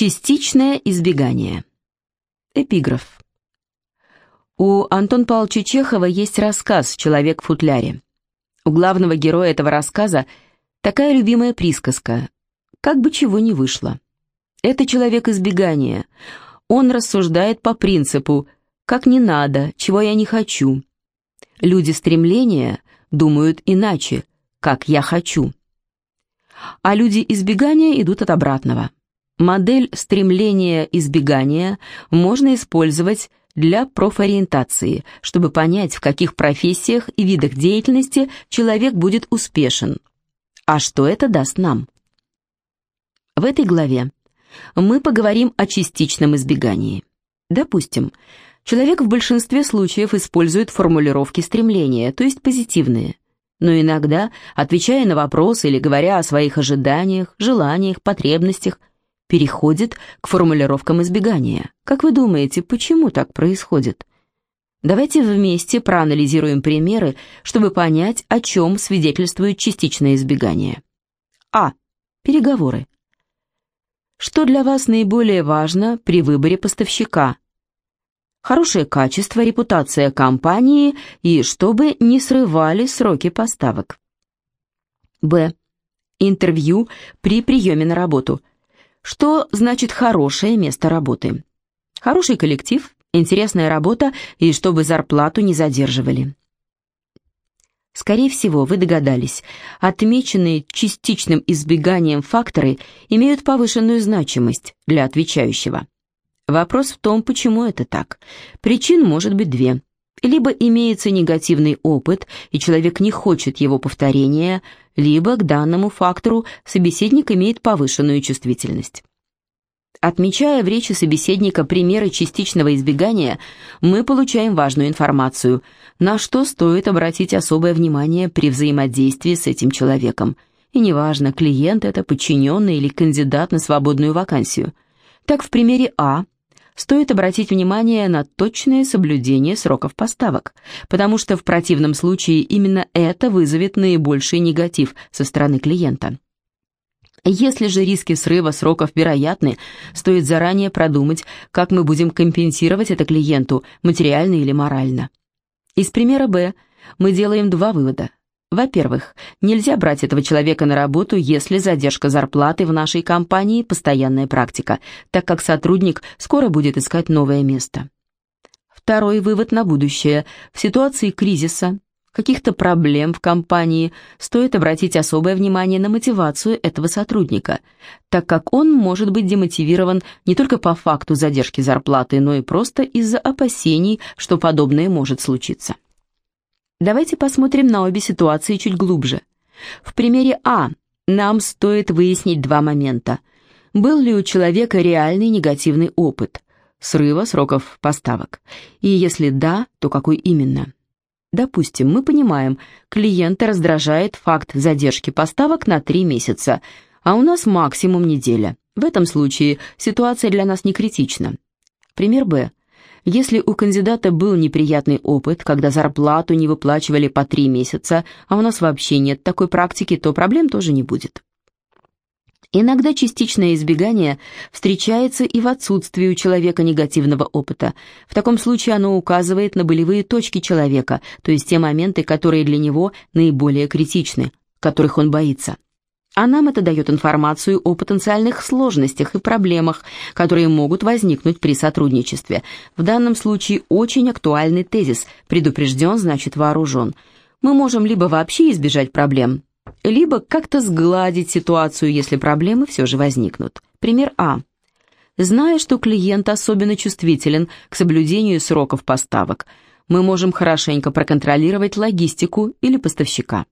Частичное избегание. Эпиграф. У Антон Павловича Чехова есть рассказ «Человек в футляре». У главного героя этого рассказа такая любимая присказка «Как бы чего ни вышло». Это человек избегания. Он рассуждает по принципу «как не надо, чего я не хочу». Люди стремления думают иначе, как я хочу. А люди избегания идут от обратного. Модель стремления-избегания можно использовать для профориентации, чтобы понять, в каких профессиях и видах деятельности человек будет успешен. А что это даст нам? В этой главе мы поговорим о частичном избегании. Допустим, человек в большинстве случаев использует формулировки стремления, то есть позитивные. Но иногда, отвечая на вопросы или говоря о своих ожиданиях, желаниях, потребностях, переходит к формулировкам избегания. Как вы думаете, почему так происходит? Давайте вместе проанализируем примеры, чтобы понять, о чем свидетельствует частичное избегание. А. Переговоры. Что для вас наиболее важно при выборе поставщика? Хорошее качество, репутация компании и чтобы не срывали сроки поставок. Б. Интервью при приеме на работу. Что значит хорошее место работы? Хороший коллектив, интересная работа и чтобы зарплату не задерживали. Скорее всего, вы догадались, отмеченные частичным избеганием факторы имеют повышенную значимость для отвечающего. Вопрос в том, почему это так. Причин может быть две. Либо имеется негативный опыт, и человек не хочет его повторения, либо к данному фактору собеседник имеет повышенную чувствительность. Отмечая в речи собеседника примеры частичного избегания, мы получаем важную информацию, на что стоит обратить особое внимание при взаимодействии с этим человеком. И неважно, клиент это, подчиненный или кандидат на свободную вакансию. Так, в примере А стоит обратить внимание на точное соблюдение сроков поставок, потому что в противном случае именно это вызовет наибольший негатив со стороны клиента. Если же риски срыва сроков вероятны, стоит заранее продумать, как мы будем компенсировать это клиенту, материально или морально. Из примера «Б» мы делаем два вывода. Во-первых, нельзя брать этого человека на работу, если задержка зарплаты в нашей компании – постоянная практика, так как сотрудник скоро будет искать новое место. Второй вывод на будущее. В ситуации кризиса каких-то проблем в компании, стоит обратить особое внимание на мотивацию этого сотрудника, так как он может быть демотивирован не только по факту задержки зарплаты, но и просто из-за опасений, что подобное может случиться. Давайте посмотрим на обе ситуации чуть глубже. В примере А нам стоит выяснить два момента. Был ли у человека реальный негативный опыт – срыва сроков поставок? И если да, то какой именно? Допустим, мы понимаем, клиента раздражает факт задержки поставок на 3 месяца, а у нас максимум неделя. В этом случае ситуация для нас не критична. Пример Б. Если у кандидата был неприятный опыт, когда зарплату не выплачивали по 3 месяца, а у нас вообще нет такой практики, то проблем тоже не будет. Иногда частичное избегание встречается и в отсутствии у человека негативного опыта. В таком случае оно указывает на болевые точки человека, то есть те моменты, которые для него наиболее критичны, которых он боится. А нам это дает информацию о потенциальных сложностях и проблемах, которые могут возникнуть при сотрудничестве. В данном случае очень актуальный тезис «предупрежден, значит вооружен». Мы можем либо вообще избежать проблем, либо как-то сгладить ситуацию, если проблемы все же возникнут. Пример А. Зная, что клиент особенно чувствителен к соблюдению сроков поставок, мы можем хорошенько проконтролировать логистику или поставщика.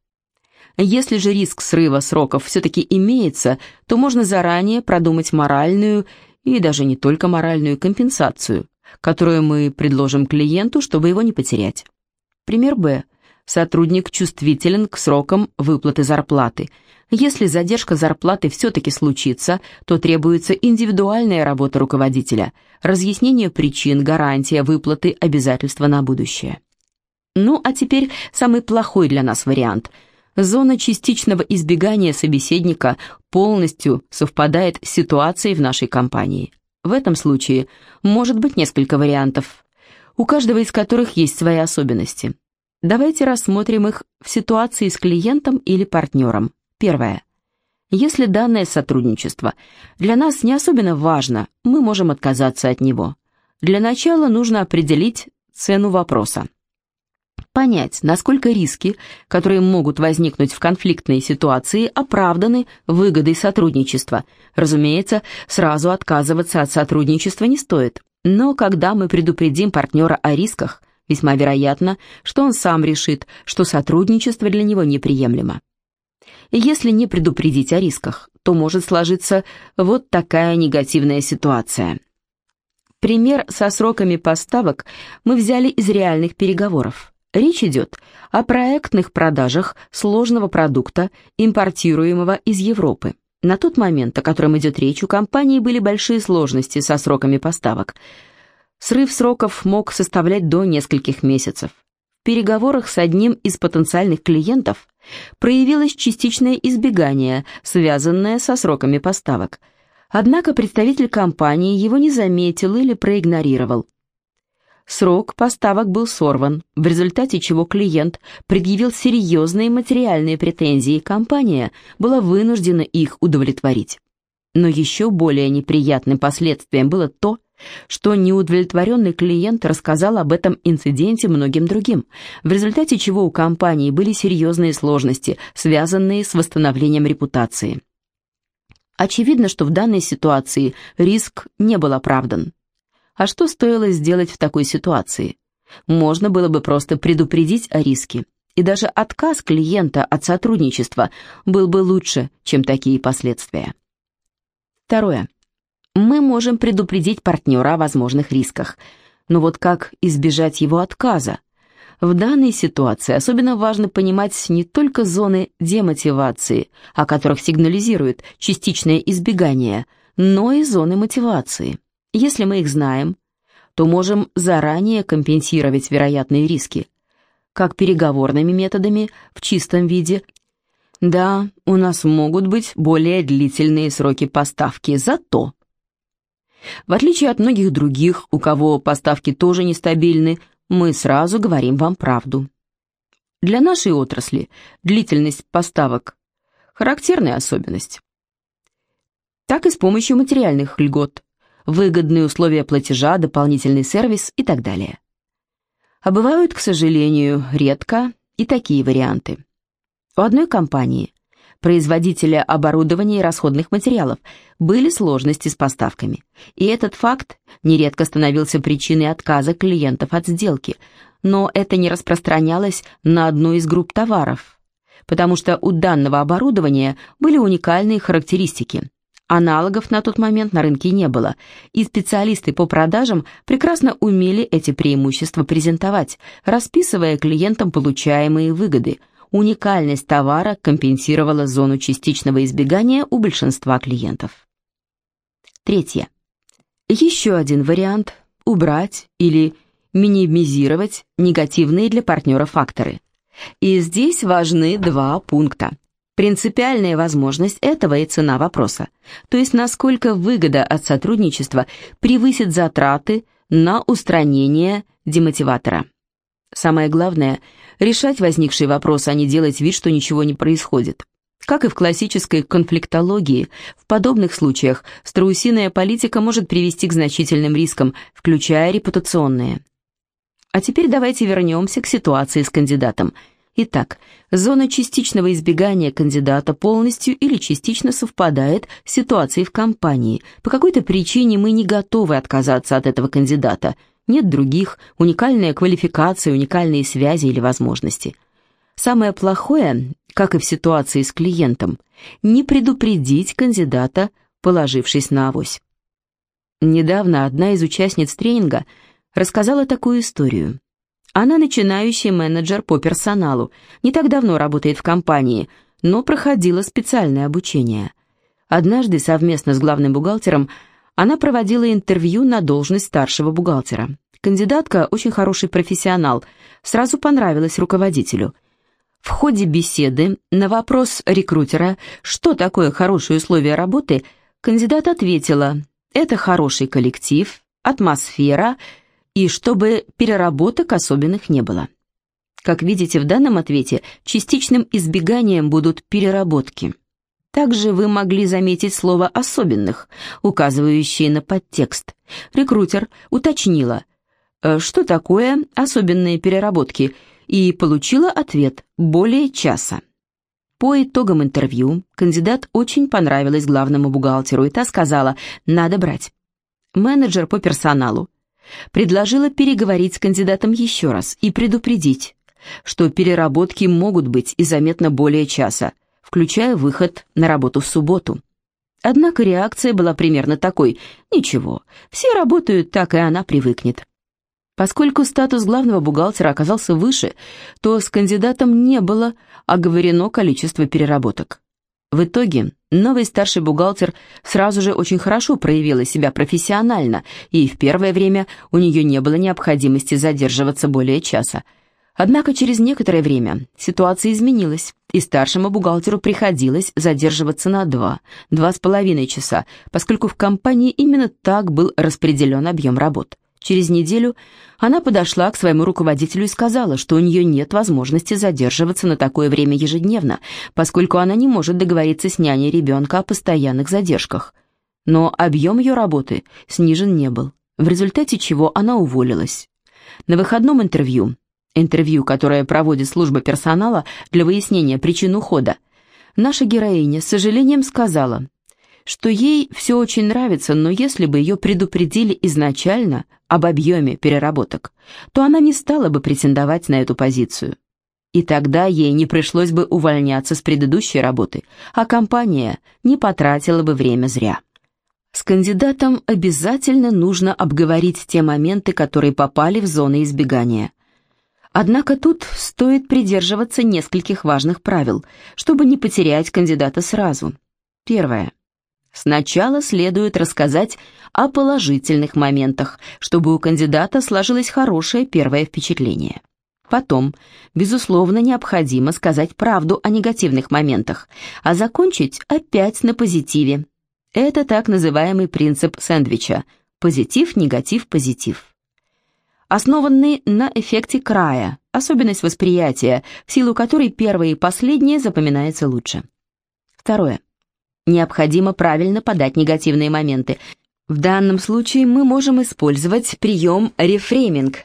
Если же риск срыва сроков все-таки имеется, то можно заранее продумать моральную и даже не только моральную компенсацию, которую мы предложим клиенту, чтобы его не потерять. Пример Б – Сотрудник чувствителен к срокам выплаты зарплаты. Если задержка зарплаты все-таки случится, то требуется индивидуальная работа руководителя, разъяснение причин, гарантия выплаты, обязательства на будущее. Ну, а теперь самый плохой для нас вариант. Зона частичного избегания собеседника полностью совпадает с ситуацией в нашей компании. В этом случае может быть несколько вариантов, у каждого из которых есть свои особенности. Давайте рассмотрим их в ситуации с клиентом или партнером. Первое. Если данное сотрудничество для нас не особенно важно, мы можем отказаться от него. Для начала нужно определить цену вопроса понять, насколько риски, которые могут возникнуть в конфликтной ситуации, оправданы выгодой сотрудничества. Разумеется, сразу отказываться от сотрудничества не стоит. Но когда мы предупредим партнера о рисках, весьма вероятно, что он сам решит, что сотрудничество для него неприемлемо. Если не предупредить о рисках, то может сложиться вот такая негативная ситуация. Пример со сроками поставок мы взяли из реальных переговоров. Речь идет о проектных продажах сложного продукта, импортируемого из Европы. На тот момент, о котором идет речь, у компании были большие сложности со сроками поставок. Срыв сроков мог составлять до нескольких месяцев. В переговорах с одним из потенциальных клиентов проявилось частичное избегание, связанное со сроками поставок. Однако представитель компании его не заметил или проигнорировал. Срок поставок был сорван, в результате чего клиент предъявил серьезные материальные претензии, и компания была вынуждена их удовлетворить. Но еще более неприятным последствием было то, что неудовлетворенный клиент рассказал об этом инциденте многим другим, в результате чего у компании были серьезные сложности, связанные с восстановлением репутации. Очевидно, что в данной ситуации риск не был оправдан. А что стоило сделать в такой ситуации? Можно было бы просто предупредить о риске, и даже отказ клиента от сотрудничества был бы лучше, чем такие последствия. Второе. Мы можем предупредить партнера о возможных рисках, но вот как избежать его отказа? В данной ситуации особенно важно понимать не только зоны демотивации, о которых сигнализирует частичное избегание, но и зоны мотивации. Если мы их знаем, то можем заранее компенсировать вероятные риски, как переговорными методами в чистом виде. Да, у нас могут быть более длительные сроки поставки, зато... В отличие от многих других, у кого поставки тоже нестабильны, мы сразу говорим вам правду. Для нашей отрасли длительность поставок – характерная особенность. Так и с помощью материальных льгот выгодные условия платежа, дополнительный сервис и так далее. А бывают, к сожалению, редко и такие варианты. У одной компании, производителя оборудования и расходных материалов, были сложности с поставками, и этот факт нередко становился причиной отказа клиентов от сделки, но это не распространялось на одну из групп товаров, потому что у данного оборудования были уникальные характеристики, Аналогов на тот момент на рынке не было, и специалисты по продажам прекрасно умели эти преимущества презентовать, расписывая клиентам получаемые выгоды. Уникальность товара компенсировала зону частичного избегания у большинства клиентов. Третье. Еще один вариант – убрать или минимизировать негативные для партнера факторы. И здесь важны два пункта. Принципиальная возможность этого и цена вопроса, то есть насколько выгода от сотрудничества превысит затраты на устранение демотиватора. Самое главное – решать возникший вопрос, а не делать вид, что ничего не происходит. Как и в классической конфликтологии, в подобных случаях страусиная политика может привести к значительным рискам, включая репутационные. А теперь давайте вернемся к ситуации с кандидатом – Итак, зона частичного избегания кандидата полностью или частично совпадает с ситуацией в компании. По какой-то причине мы не готовы отказаться от этого кандидата. Нет других, уникальная квалификация, уникальные связи или возможности. Самое плохое, как и в ситуации с клиентом, не предупредить кандидата, положившись на авось. Недавно одна из участниц тренинга рассказала такую историю. Она начинающий менеджер по персоналу, не так давно работает в компании, но проходила специальное обучение. Однажды совместно с главным бухгалтером она проводила интервью на должность старшего бухгалтера. Кандидатка очень хороший профессионал, сразу понравилась руководителю. В ходе беседы на вопрос рекрутера, что такое хорошие условия работы, кандидат ответила «это хороший коллектив, атмосфера и чтобы переработок особенных не было». Как видите, в данном ответе частичным избеганием будут переработки. Также вы могли заметить слово «особенных», указывающее на подтекст. Рекрутер уточнила, «Э, что такое особенные переработки, и получила ответ «более часа». По итогам интервью кандидат очень понравилась главному бухгалтеру, и та сказала «надо брать». Менеджер по персоналу предложила переговорить с кандидатом еще раз и предупредить, что переработки могут быть и заметно более часа, включая выход на работу в субботу. Однако реакция была примерно такой «Ничего, все работают так, и она привыкнет». Поскольку статус главного бухгалтера оказался выше, то с кандидатом не было оговорено количество переработок. В итоге новый старший бухгалтер сразу же очень хорошо проявила себя профессионально, и в первое время у нее не было необходимости задерживаться более часа – Однако через некоторое время ситуация изменилась, и старшему бухгалтеру приходилось задерживаться на два, два с половиной часа, поскольку в компании именно так был распределен объем работ. Через неделю она подошла к своему руководителю и сказала, что у нее нет возможности задерживаться на такое время ежедневно, поскольку она не может договориться с няней ребенка о постоянных задержках. Но объем ее работы снижен не был, в результате чего она уволилась. На выходном интервью интервью, которое проводит служба персонала для выяснения причин ухода, наша героиня с сожалением сказала, что ей все очень нравится, но если бы ее предупредили изначально об объеме переработок, то она не стала бы претендовать на эту позицию. И тогда ей не пришлось бы увольняться с предыдущей работы, а компания не потратила бы время зря. С кандидатом обязательно нужно обговорить те моменты, которые попали в зоны избегания. Однако тут стоит придерживаться нескольких важных правил, чтобы не потерять кандидата сразу. Первое. Сначала следует рассказать о положительных моментах, чтобы у кандидата сложилось хорошее первое впечатление. Потом, безусловно, необходимо сказать правду о негативных моментах, а закончить опять на позитиве. Это так называемый принцип сэндвича – позитив, негатив, позитив основанный на эффекте края, особенность восприятия, в силу которой первое и последнее запоминается лучше. Второе. Необходимо правильно подать негативные моменты. В данном случае мы можем использовать прием рефрейминг,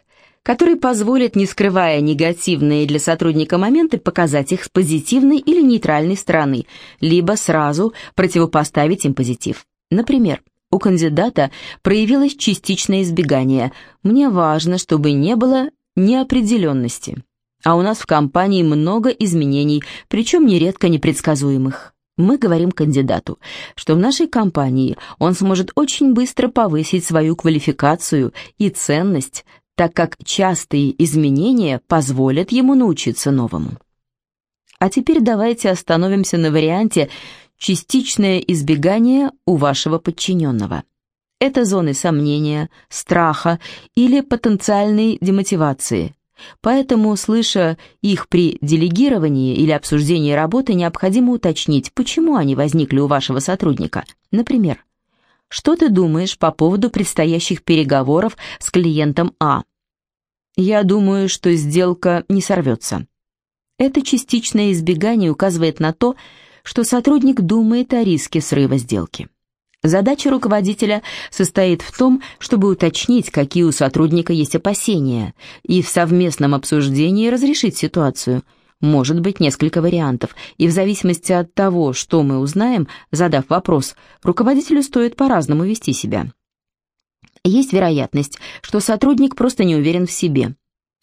который позволит, не скрывая негативные для сотрудника моменты, показать их с позитивной или нейтральной стороны, либо сразу противопоставить им позитив. Например, у кандидата проявилось частичное избегание. Мне важно, чтобы не было неопределенности. А у нас в компании много изменений, причем нередко непредсказуемых. Мы говорим кандидату, что в нашей компании он сможет очень быстро повысить свою квалификацию и ценность, так как частые изменения позволят ему научиться новому. А теперь давайте остановимся на варианте частичное избегание у вашего подчиненного. Это зоны сомнения, страха или потенциальной демотивации. Поэтому, слыша их при делегировании или обсуждении работы, необходимо уточнить, почему они возникли у вашего сотрудника. Например, что ты думаешь по поводу предстоящих переговоров с клиентом А? Я думаю, что сделка не сорвется. Это частичное избегание указывает на то, что сотрудник думает о риске срыва сделки. Задача руководителя состоит в том, чтобы уточнить, какие у сотрудника есть опасения, и в совместном обсуждении разрешить ситуацию. Может быть несколько вариантов, и в зависимости от того, что мы узнаем, задав вопрос, руководителю стоит по-разному вести себя. Есть вероятность, что сотрудник просто не уверен в себе.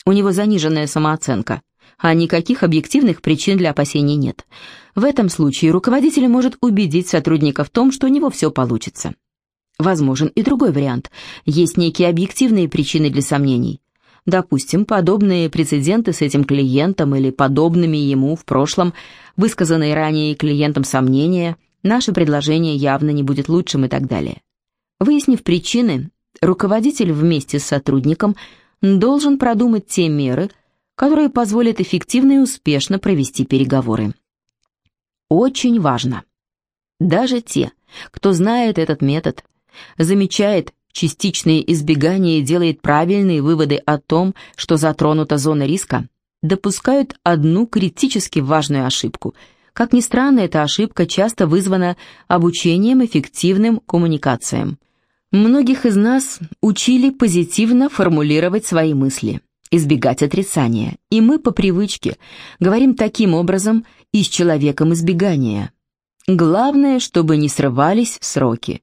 У него заниженная самооценка а никаких объективных причин для опасений нет. В этом случае руководитель может убедить сотрудника в том, что у него все получится. Возможен и другой вариант. Есть некие объективные причины для сомнений. Допустим, подобные прецеденты с этим клиентом или подобными ему в прошлом, высказанные ранее клиентам сомнения, наше предложение явно не будет лучшим и так далее. Выяснив причины, руководитель вместе с сотрудником должен продумать те меры, которые позволят эффективно и успешно провести переговоры. Очень важно. Даже те, кто знает этот метод, замечает частичные избегания и делает правильные выводы о том, что затронута зона риска, допускают одну критически важную ошибку. Как ни странно, эта ошибка часто вызвана обучением эффективным коммуникациям. Многих из нас учили позитивно формулировать свои мысли, избегать отрицания, и мы по привычке говорим таким образом и с человеком избегания. Главное, чтобы не срывались сроки.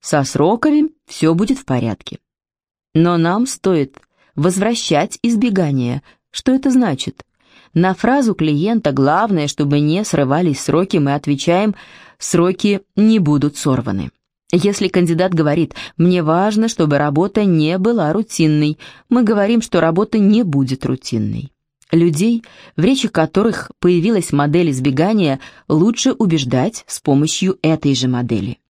Со сроками все будет в порядке. Но нам стоит возвращать избегание. Что это значит? На фразу клиента «главное, чтобы не срывались сроки» мы отвечаем «сроки не будут сорваны». Если кандидат говорит «мне важно, чтобы работа не была рутинной», мы говорим, что работа не будет рутинной. Людей, в речи которых появилась модель избегания, лучше убеждать с помощью этой же модели.